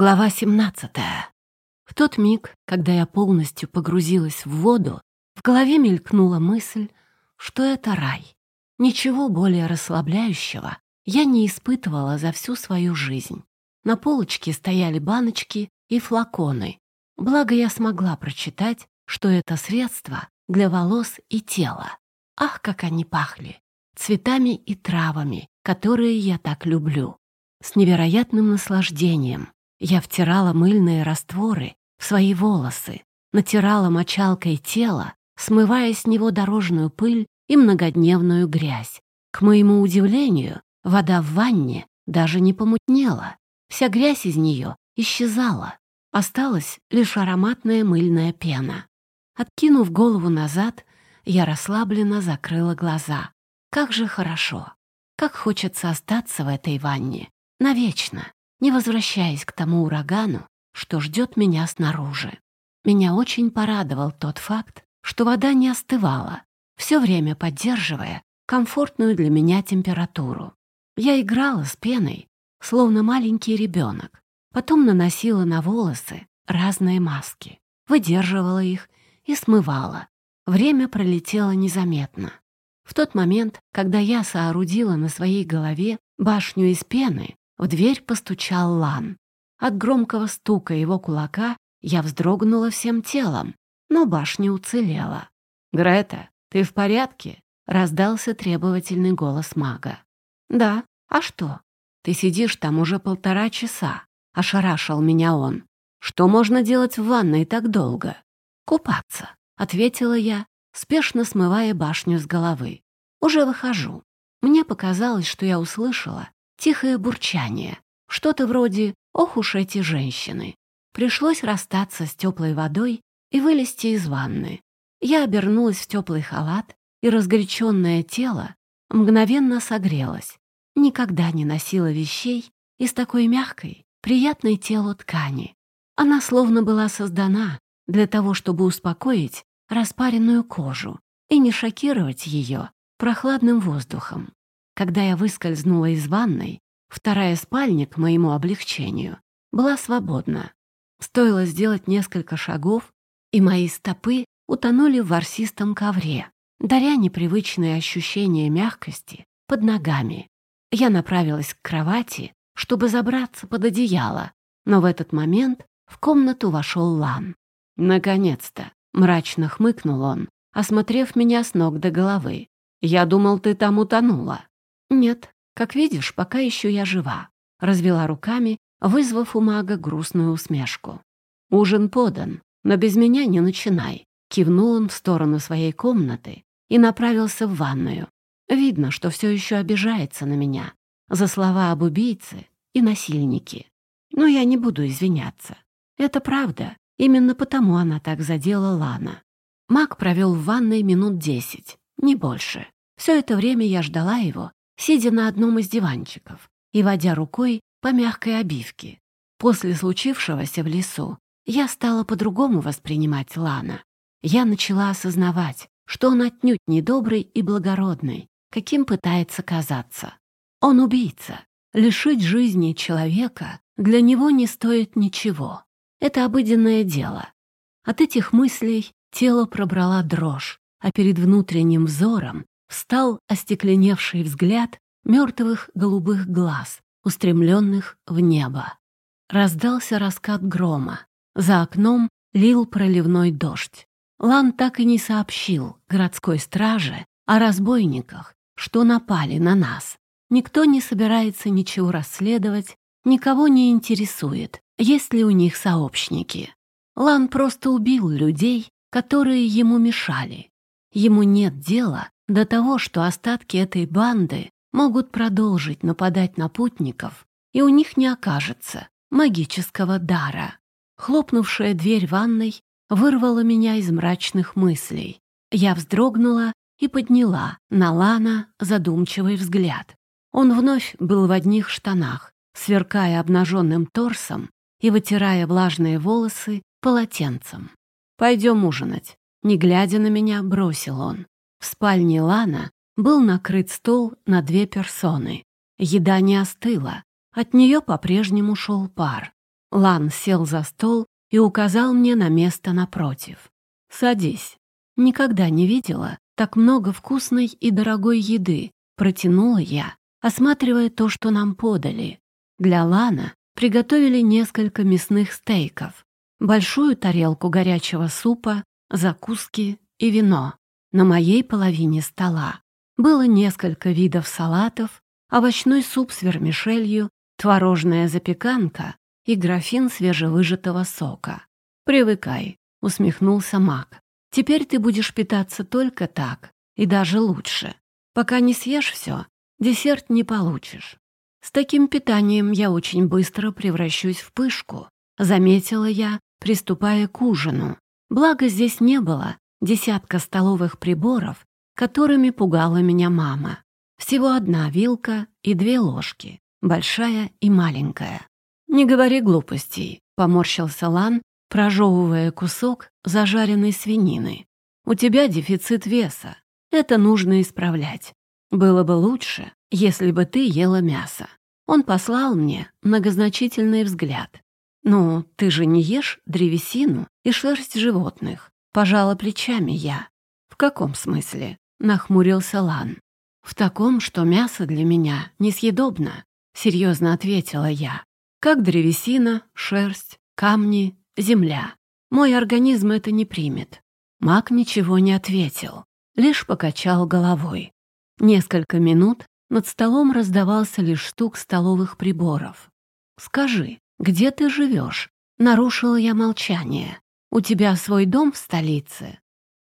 Глава 17. В тот миг, когда я полностью погрузилась в воду, в голове мелькнула мысль, что это рай. Ничего более расслабляющего я не испытывала за всю свою жизнь. На полочке стояли баночки и флаконы. Благо я смогла прочитать, что это средство для волос и тела. Ах, как они пахли! Цветами и травами, которые я так люблю. С невероятным наслаждением я втирала мыльные растворы в свои волосы, натирала мочалкой тело, смывая с него дорожную пыль и многодневную грязь. К моему удивлению, вода в ванне даже не помутнела. Вся грязь из нее исчезала. Осталась лишь ароматная мыльная пена. Откинув голову назад, я расслабленно закрыла глаза. Как же хорошо! Как хочется остаться в этой ванне. Навечно не возвращаясь к тому урагану, что ждет меня снаружи. Меня очень порадовал тот факт, что вода не остывала, все время поддерживая комфортную для меня температуру. Я играла с пеной, словно маленький ребенок, потом наносила на волосы разные маски, выдерживала их и смывала. Время пролетело незаметно. В тот момент, когда я соорудила на своей голове башню из пены, в дверь постучал Лан. От громкого стука его кулака я вздрогнула всем телом, но башня уцелела. «Грета, ты в порядке?» — раздался требовательный голос мага. «Да, а что? Ты сидишь там уже полтора часа», — ошарашил меня он. «Что можно делать в ванной так долго?» «Купаться», — ответила я, спешно смывая башню с головы. «Уже выхожу». Мне показалось, что я услышала тихое бурчание, что-то вроде «Ох уж эти женщины!». Пришлось расстаться с теплой водой и вылезти из ванны. Я обернулась в теплый халат, и разгоряченное тело мгновенно согрелось. Никогда не носила вещей из такой мягкой, приятной телу ткани. Она словно была создана для того, чтобы успокоить распаренную кожу и не шокировать ее прохладным воздухом. Когда я выскользнула из ванной, вторая спальня, к моему облегчению, была свободна. Стоило сделать несколько шагов, и мои стопы утонули в ворсистом ковре, даря непривычные ощущения мягкости под ногами. Я направилась к кровати, чтобы забраться под одеяло, но в этот момент в комнату вошел Лан. «Наконец-то!» — мрачно хмыкнул он, осмотрев меня с ног до головы. «Я думал, ты там утонула». «Нет, как видишь, пока еще я жива», — развела руками, вызвав у мага грустную усмешку. «Ужин подан, но без меня не начинай», — кивнул он в сторону своей комнаты и направился в ванную. Видно, что все еще обижается на меня за слова об убийце и насильнике. Но я не буду извиняться. Это правда, именно потому она так задела Лана. Маг провел в ванной минут десять, не больше. Все это время я ждала его сидя на одном из диванчиков и водя рукой по мягкой обивке. После случившегося в лесу я стала по-другому воспринимать Лана. Я начала осознавать, что он отнюдь не добрый и благородный, каким пытается казаться. Он убийца. Лишить жизни человека для него не стоит ничего. Это обыденное дело. От этих мыслей тело пробрала дрожь, а перед внутренним взором встал остекленевший взгляд мертвых голубых глаз, устремленных в небо. Раздался раскат грома. За окном лил проливной дождь. Лан так и не сообщил городской страже о разбойниках, что напали на нас. Никто не собирается ничего расследовать, никого не интересует, есть ли у них сообщники. Лан просто убил людей, которые ему мешали. Ему нет дела до того, что остатки этой банды могут продолжить нападать на путников, и у них не окажется магического дара. Хлопнувшая дверь ванной вырвала меня из мрачных мыслей. Я вздрогнула и подняла на Лана задумчивый взгляд. Он вновь был в одних штанах, сверкая обнаженным торсом и вытирая влажные волосы полотенцем. «Пойдем ужинать», — не глядя на меня, бросил он. В спальне Лана был накрыт стол на две персоны. Еда не остыла, от нее по-прежнему шел пар. Лан сел за стол и указал мне на место напротив. «Садись. Никогда не видела так много вкусной и дорогой еды», протянула я, осматривая то, что нам подали. Для Лана приготовили несколько мясных стейков, большую тарелку горячего супа, закуски и вино. На моей половине стола было несколько видов салатов, овощной суп с вермишелью, творожная запеканка и графин свежевыжатого сока. «Привыкай», — усмехнулся Мак. «Теперь ты будешь питаться только так, и даже лучше. Пока не съешь все, десерт не получишь. С таким питанием я очень быстро превращусь в пышку», — заметила я, приступая к ужину. Благо здесь не было десятка столовых приборов, которыми пугала меня мама. Всего одна вилка и две ложки, большая и маленькая. «Не говори глупостей», — поморщился Лан, прожевывая кусок зажаренной свинины. «У тебя дефицит веса. Это нужно исправлять. Было бы лучше, если бы ты ела мясо». Он послал мне многозначительный взгляд. «Ну, ты же не ешь древесину и шерсть животных?» Пожала плечами я. «В каком смысле?» — нахмурился Лан. «В таком, что мясо для меня несъедобно», — серьезно ответила я как древесина, шерсть, камни, земля. Мой организм это не примет. Маг ничего не ответил, лишь покачал головой. Несколько минут над столом раздавался лишь стук столовых приборов. «Скажи, где ты живешь?» — нарушила я молчание. «У тебя свой дом в столице?»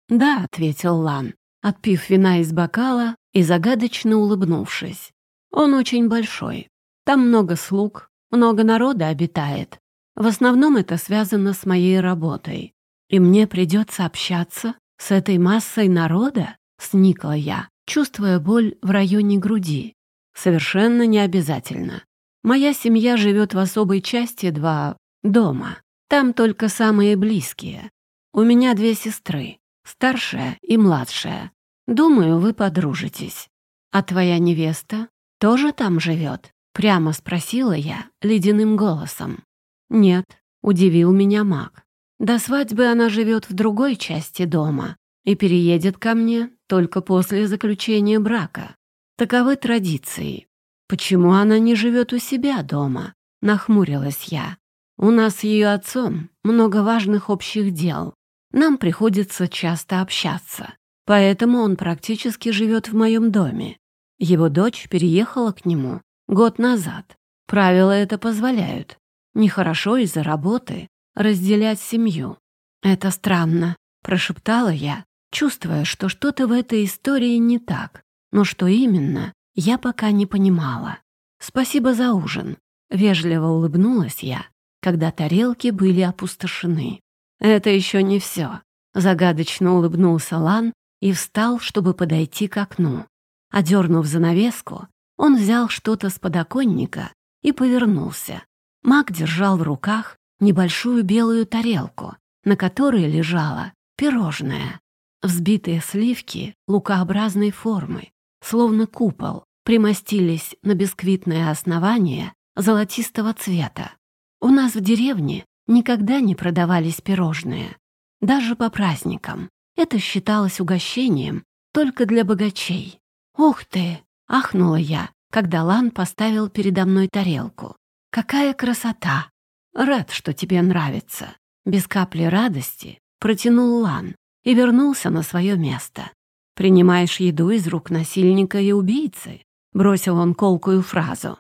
«Да», — ответил Лан, отпив вина из бокала и загадочно улыбнувшись. «Он очень большой. Там много слуг, много народа обитает. В основном это связано с моей работой. И мне придется общаться с этой массой народа, сникла я, чувствуя боль в районе груди. Совершенно не обязательно. Моя семья живет в особой части два дома. Там только самые близкие. У меня две сестры, старшая и младшая. Думаю, вы подружитесь. А твоя невеста тоже там живет? Прямо спросила я ледяным голосом. «Нет», — удивил меня маг. «До свадьбы она живет в другой части дома и переедет ко мне только после заключения брака. Таковы традиции. Почему она не живет у себя дома?» — нахмурилась я. «У нас с ее отцом много важных общих дел. Нам приходится часто общаться, поэтому он практически живет в моем доме. Его дочь переехала к нему Год назад. Правила это позволяют. Нехорошо из-за работы разделять семью. Это странно, прошептала я, чувствуя, что что-то в этой истории не так. Но что именно, я пока не понимала. Спасибо за ужин. Вежливо улыбнулась я, когда тарелки были опустошены. Это еще не все. Загадочно улыбнулся Лан и встал, чтобы подойти к окну. Одернув занавеску, он взял что-то с подоконника и повернулся. Маг держал в руках небольшую белую тарелку, на которой лежало пирожное. Взбитые сливки лукообразной формы, словно купол, примостились на бисквитное основание золотистого цвета. У нас в деревне никогда не продавались пирожные. Даже по праздникам. Это считалось угощением только для богачей. «Ух ты!» — ахнула я, когда Лан поставил передо мной тарелку. «Какая красота! Рад, что тебе нравится!» Без капли радости протянул Лан и вернулся на свое место. «Принимаешь еду из рук насильника и убийцы?» Бросил он колкую фразу.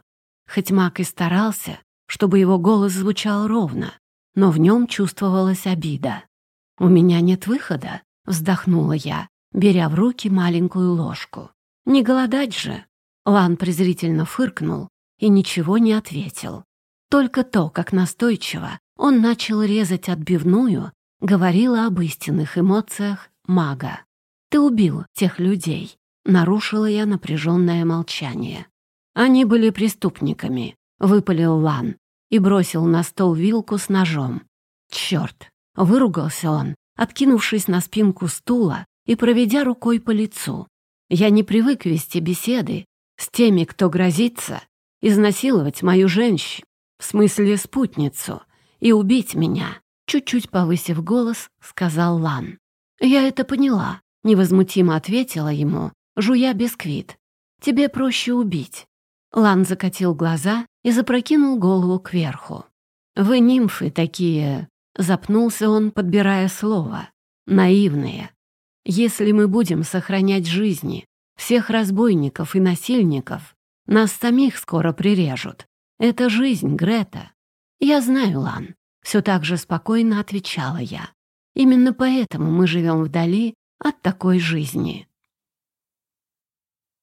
Хоть Мак и старался, чтобы его голос звучал ровно, но в нем чувствовалась обида. «У меня нет выхода», — вздохнула я, беря в руки маленькую ложку. Не голодать же. Лан презрительно фыркнул и ничего не ответил. Только то, как настойчиво он начал резать отбивную, говорило об истинных эмоциях мага. «Ты убил тех людей», — нарушила я напряженное молчание. «Они были преступниками», — выпалил Лан и бросил на стол вилку с ножом. «Черт!» — выругался он, откинувшись на спинку стула и проведя рукой по лицу. Я не привык вести беседы с теми, кто грозится изнасиловать мою женщину, в смысле спутницу, и убить меня», чуть-чуть повысив голос, сказал Лан. «Я это поняла», — невозмутимо ответила ему, жуя бисквит. «Тебе проще убить». Лан закатил глаза и запрокинул голову кверху. «Вы нимфы такие...» — запнулся он, подбирая слово. «Наивные. Если мы будем сохранять жизни всех разбойников и насильников, нас самих скоро прирежут. Это жизнь, Грета. Я знаю, Лан. Все так же спокойно отвечала я. Именно поэтому мы живем вдали от такой жизни.